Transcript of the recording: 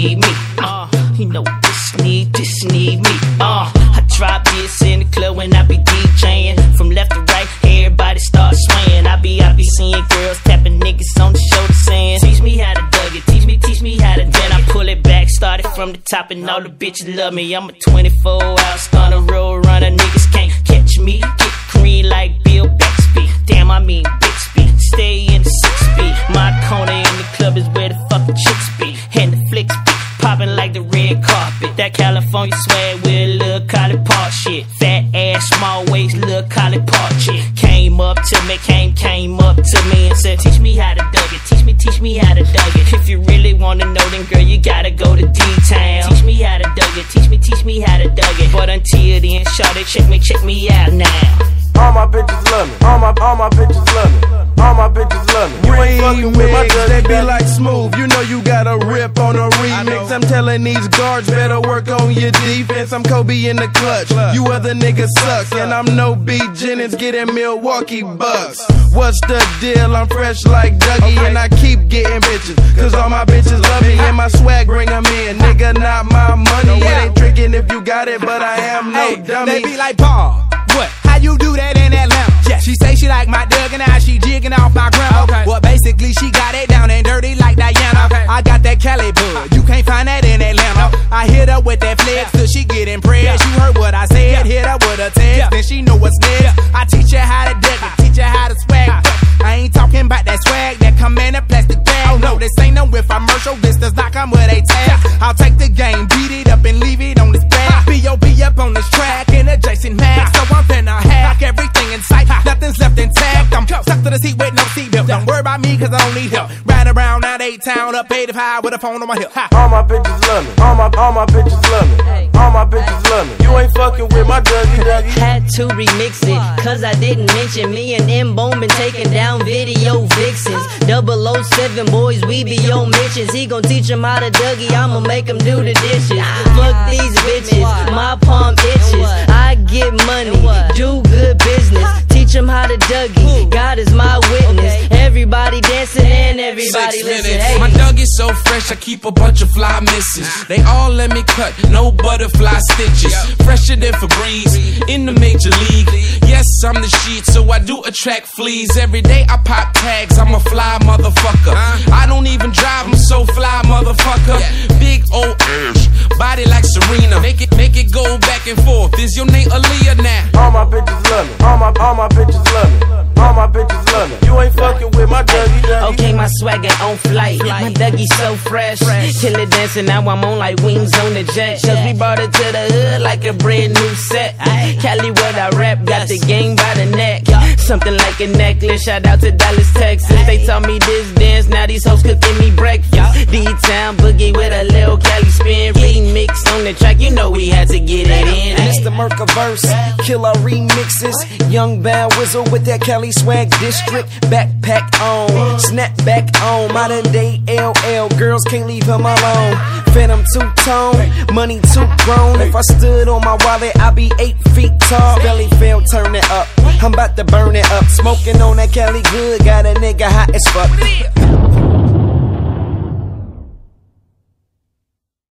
You know this need, this need me. Uh, I drop this in the club when I be DJing. From left to right, everybody start swaying. I be, I be seeing girls tapping niggas on the shoulder saying, Teach me how to Dougie, teach me, teach me how to. Then I pull it back, started from the top, and all the bitches love me. I'm a 24 hour stunner, road runner. Niggas can't catch me. Get That California swag with a little College Park shit. Fat ass, small waist, little College Park shit. Came up to me, came, came up to me and said, Teach me how to Dougie. Teach me, teach me how to Dougie. If you really wanna know, then girl, you gotta go to D-Town. Teach me how to Dougie. Teach me, teach me how to Dougie. But until then, shout it, check me, check me out now. All my bitches love me. All my all my bitches love me. All my bitches love me. You ain't fucking with my Remix, they be like smooth. You know you got rip on a remix. I'm telling these guards better work on your defense. I'm Kobe in the clutch. You other niggas suck. And I'm no B Jennings getting Milwaukee Bucks. What's the deal? I'm fresh like Dougie and I keep getting bitches. Cause all my bitches love me and my swag bring 'em in. Nigga, not my money. It ain't tricking if you got it, but I am no dummy. they be like, Paul, what? How you do that in Atlanta? Yeah. She say she like my Doug and now she jigging off my grandma. Okay. Well, basically, she got it down and dirty like. I got that Cali bud. You can't find that in Atlanta. I hit her with that flex till she get impressed. You heard what I said. Hit her with a text. Then she know what's next. I teach her how to dig it. Teach her how to swag. I ain't talking about that swag that come in a plastic bag. Oh no, this ain't no infomercial. This does not come with a tag. I'll take the game, beat it up and leave cause I don't need help. Ride around out A-Town up 85 with a phone on my hip. Ha. All my bitches love me. All my all my bitches love me. All my bitches love me. You ain't fucking with my Dougie Dougie. Had to remix it, cause I didn't mention me and M Bowman taking down video vixens. 007 boys, we be on missions. He gon' teach 'em how to Dougie, I'ma make make 'em do the dishes. Fuck these bitches, my palm itches. I get money, do good business. Teach Teach 'em how to Dougie, God is my witness. Everybody dancing and everybody Six listen. minutes. Hey. My dog is so fresh, I keep a bunch of fly misses. They all let me cut, no butterfly stitches. Fresher than Febreze, in the major league. Yes, I'm the sheet, so I do attract fleas. Every day I pop tags, I'm a fly motherfucker. I don't even drive, I'm so fly motherfucker. Big old ass, body like Serena. Make it, make it go back and forth. Is your name Aaliyah now? All my bitches love me. All my all my bitches love me. All my bitches love me. You ain't fucking with my Dougie Dougie. Okay, my swagger on flight. My Dougie so fresh. Kill it dancing, now I'm on like wings on the jet. Cause we brought it to the hood like a brand new set. Cali, what I rap, got the game by the neck. Something like a necklace. Shout out to Dallas, Texas. They taught me this dance, now these hoes cooking me breakfast. D-Town boogie with a little Cali spin. Remix on the track, you know we had to get it in. Mercaverse, killer remixes. Young Bound Whistle with that Cali swag district. Backpack on, snapback on. Modern day LL, girls can't leave him alone. Phantom two tone, money too grown. If I stood on my wallet, I'd be eight feet tall. Belly fell, turn it up. I'm about to burn it up. Smoking on that Cali good, got a nigga hot as fuck.